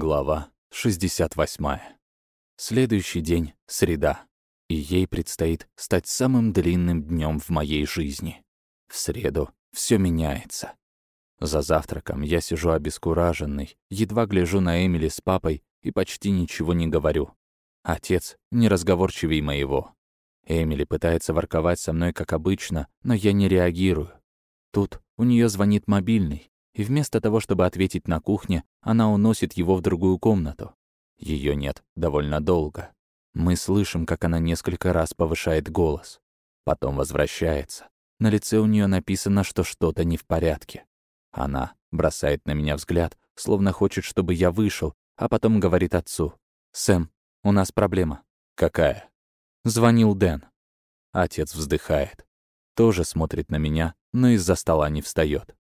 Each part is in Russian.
Глава 68. Следующий день — среда, и ей предстоит стать самым длинным днем в моей жизни. В среду все меняется. За завтраком я сижу обескураженный, едва гляжу на Эмили с папой и почти ничего не говорю. Отец неразговорчивей моего. Эмили пытается ворковать со мной, как обычно, но я не реагирую. Тут у нее звонит мобильный, и вместо того, чтобы ответить на кухне, она уносит его в другую комнату. Ее нет довольно долго. Мы слышим, как она несколько раз повышает голос. Потом возвращается. На лице у нее написано, что что-то не в порядке. Она бросает на меня взгляд, словно хочет, чтобы я вышел, а потом говорит отцу. «Сэм, у нас проблема». «Какая?» Звонил Дэн. Отец вздыхает. Тоже смотрит на меня, но из-за стола не встает.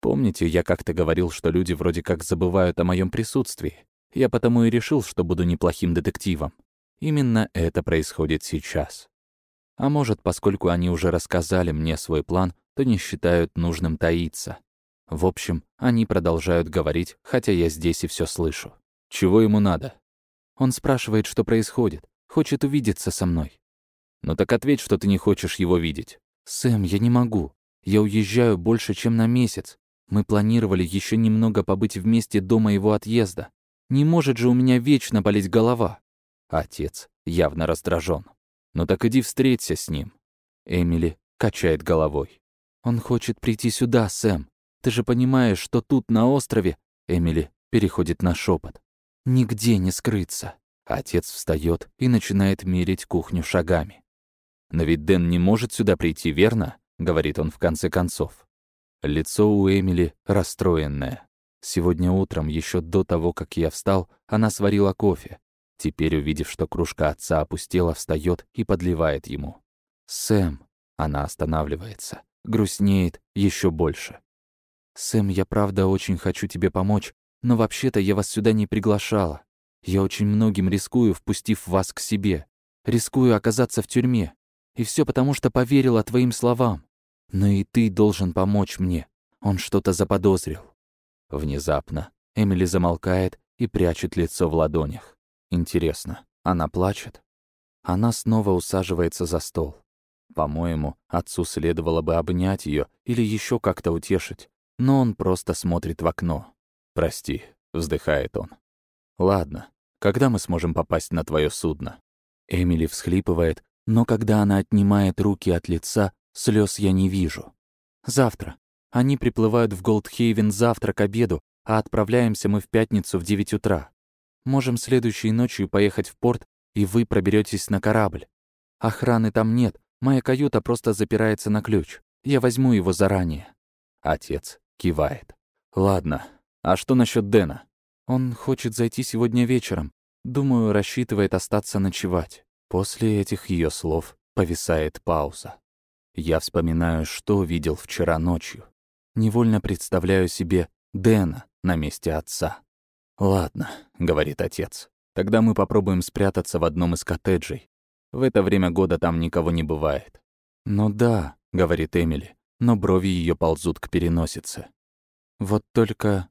Помните, я как-то говорил, что люди вроде как забывают о моем присутствии? Я потому и решил, что буду неплохим детективом. Именно это происходит сейчас. А может, поскольку они уже рассказали мне свой план, то не считают нужным таиться. В общем, они продолжают говорить, хотя я здесь и все слышу. Чего ему надо? Он спрашивает, что происходит. Хочет увидеться со мной. Ну так ответь, что ты не хочешь его видеть. Сэм, я не могу. Я уезжаю больше, чем на месяц. Мы планировали еще немного побыть вместе до моего отъезда. Не может же у меня вечно болеть голова. Отец явно раздражен. Ну так иди встреться с ним. Эмили качает головой. Он хочет прийти сюда, Сэм. Ты же понимаешь, что тут, на острове... Эмили переходит на шепот. Нигде не скрыться. Отец встает и начинает мерить кухню шагами. «Но ведь Дэн не может сюда прийти, верно?» — говорит он в конце концов. Лицо у Эмили расстроенное. Сегодня утром, еще до того, как я встал, она сварила кофе. Теперь, увидев, что кружка отца опустела, встает и подливает ему. «Сэм!» Она останавливается, грустнеет еще больше. «Сэм, я правда очень хочу тебе помочь, но вообще-то я вас сюда не приглашала. Я очень многим рискую, впустив вас к себе. Рискую оказаться в тюрьме. И все потому, что поверила твоим словам. Но и ты должен помочь мне. Он что-то заподозрил. Внезапно Эмили замолкает и прячет лицо в ладонях. Интересно, она плачет? Она снова усаживается за стол. По-моему, отцу следовало бы обнять ее или еще как-то утешить, но он просто смотрит в окно. «Прости», — вздыхает он. «Ладно, когда мы сможем попасть на твое судно?» Эмили всхлипывает, но когда она отнимает руки от лица, Слез я не вижу. Завтра. Они приплывают в Голдхейвен завтра к обеду, а отправляемся мы в пятницу в 9 утра. Можем следующей ночью поехать в порт, и вы проберетесь на корабль. Охраны там нет, моя каюта просто запирается на ключ. Я возьму его заранее». Отец кивает. «Ладно, а что насчет Дэна?» «Он хочет зайти сегодня вечером. Думаю, рассчитывает остаться ночевать». После этих ее слов повисает пауза. Я вспоминаю, что видел вчера ночью. Невольно представляю себе Дэна на месте отца. «Ладно», — говорит отец, — «тогда мы попробуем спрятаться в одном из коттеджей. В это время года там никого не бывает». «Ну да», — говорит Эмили, но брови ее ползут к переносице. «Вот только...»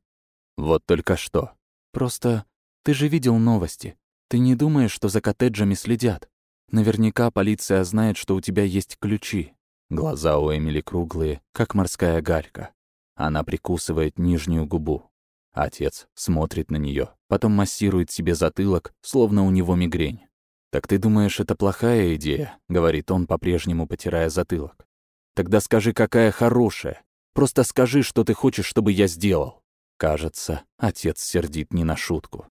«Вот только что?» «Просто... Ты же видел новости. Ты не думаешь, что за коттеджами следят? Наверняка полиция знает, что у тебя есть ключи. Глаза у Эмили круглые, как морская галька. Она прикусывает нижнюю губу. Отец смотрит на нее, потом массирует себе затылок, словно у него мигрень. «Так ты думаешь, это плохая идея?» — говорит он, по-прежнему потирая затылок. «Тогда скажи, какая хорошая. Просто скажи, что ты хочешь, чтобы я сделал». Кажется, отец сердит не на шутку.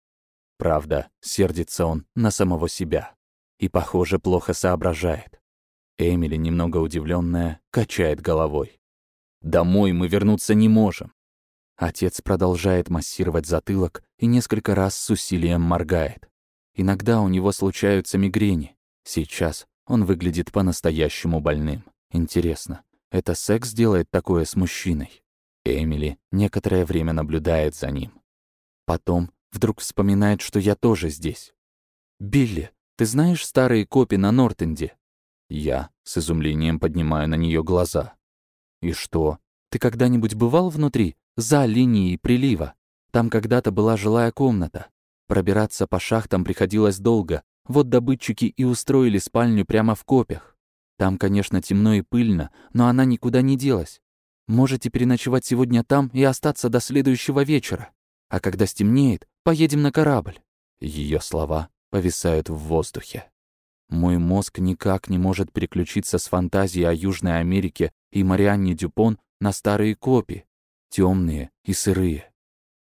Правда, сердится он на самого себя. И, похоже, плохо соображает. Эмили, немного удивленная, качает головой. «Домой мы вернуться не можем». Отец продолжает массировать затылок и несколько раз с усилием моргает. Иногда у него случаются мигрени. Сейчас он выглядит по-настоящему больным. Интересно, это секс делает такое с мужчиной? Эмили некоторое время наблюдает за ним. Потом вдруг вспоминает, что я тоже здесь. «Билли, ты знаешь старые копи на Нортенде?» Я с изумлением поднимаю на нее глаза. «И что? Ты когда-нибудь бывал внутри, за линией прилива? Там когда-то была жилая комната. Пробираться по шахтам приходилось долго. Вот добытчики и устроили спальню прямо в копях. Там, конечно, темно и пыльно, но она никуда не делась. Можете переночевать сегодня там и остаться до следующего вечера. А когда стемнеет, поедем на корабль». Ее слова повисают в воздухе. Мой мозг никак не может переключиться с фантазии о Южной Америке и Марианне Дюпон на старые копи, темные и сырые.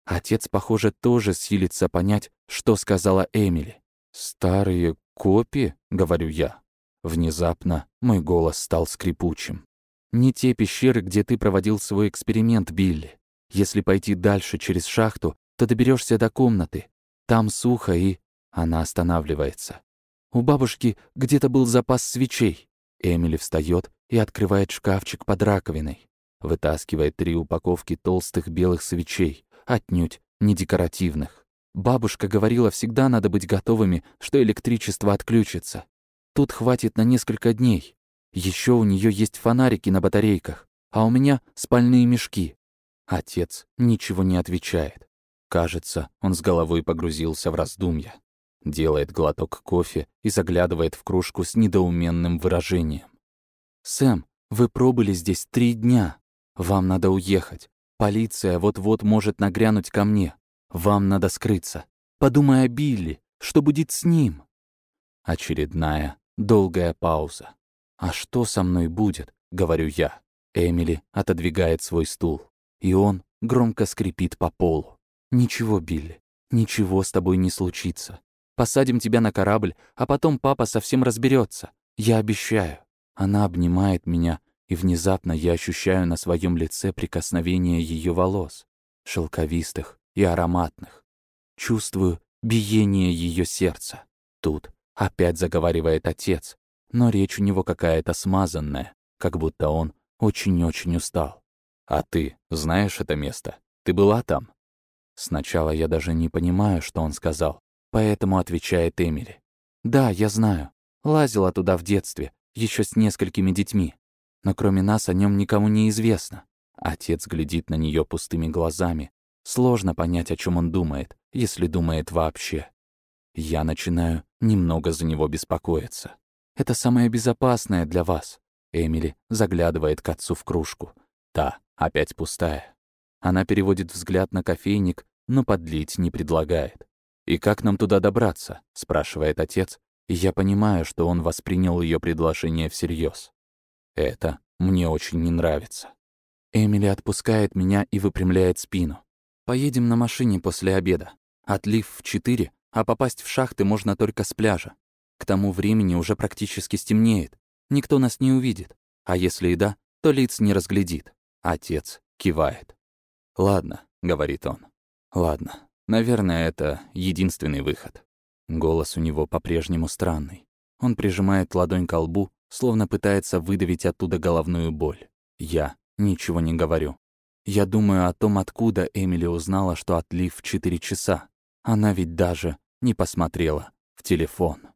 Отец, похоже, тоже силится понять, что сказала Эмили. «Старые копи?» — говорю я. Внезапно мой голос стал скрипучим. «Не те пещеры, где ты проводил свой эксперимент, Билли. Если пойти дальше через шахту, то доберешься до комнаты. Там сухо и...» Она останавливается. «У бабушки где-то был запас свечей». Эмили встает и открывает шкафчик под раковиной. Вытаскивает три упаковки толстых белых свечей, отнюдь не декоративных. Бабушка говорила, всегда надо быть готовыми, что электричество отключится. Тут хватит на несколько дней. Еще у нее есть фонарики на батарейках, а у меня спальные мешки. Отец ничего не отвечает. Кажется, он с головой погрузился в раздумья. Делает глоток кофе и заглядывает в кружку с недоуменным выражением. «Сэм, вы пробыли здесь три дня. Вам надо уехать. Полиция вот-вот может нагрянуть ко мне. Вам надо скрыться. Подумай о Билли. Что будет с ним?» Очередная долгая пауза. «А что со мной будет?» — говорю я. Эмили отодвигает свой стул, и он громко скрипит по полу. «Ничего, Билли, ничего с тобой не случится. Посадим тебя на корабль, а потом папа совсем разберется. Я обещаю». Она обнимает меня, и внезапно я ощущаю на своем лице прикосновение ее волос, шелковистых и ароматных. Чувствую биение ее сердца. Тут опять заговаривает отец, но речь у него какая-то смазанная, как будто он очень-очень устал. «А ты знаешь это место? Ты была там?» Сначала я даже не понимаю, что он сказал, поэтому отвечает Эмили. «Да, я знаю. Лазила туда в детстве, еще с несколькими детьми. Но кроме нас о нем никому не известно. Отец глядит на нее пустыми глазами. Сложно понять, о чем он думает, если думает вообще. Я начинаю немного за него беспокоиться. Это самое безопасное для вас. Эмили заглядывает к отцу в кружку. Та опять пустая. Она переводит взгляд на кофейник, но подлить не предлагает. «И как нам туда добраться?» — спрашивает отец, и я понимаю, что он воспринял ее предложение всерьез. Это мне очень не нравится. Эмили отпускает меня и выпрямляет спину. Поедем на машине после обеда. Отлив в четыре, а попасть в шахты можно только с пляжа. К тому времени уже практически стемнеет. Никто нас не увидит. А если и да, то лиц не разглядит. Отец кивает. «Ладно», — говорит он. «Ладно, наверное, это единственный выход». Голос у него по-прежнему странный. Он прижимает ладонь к лбу, словно пытается выдавить оттуда головную боль. Я ничего не говорю. Я думаю о том, откуда Эмили узнала, что отлив в 4 часа. Она ведь даже не посмотрела в телефон.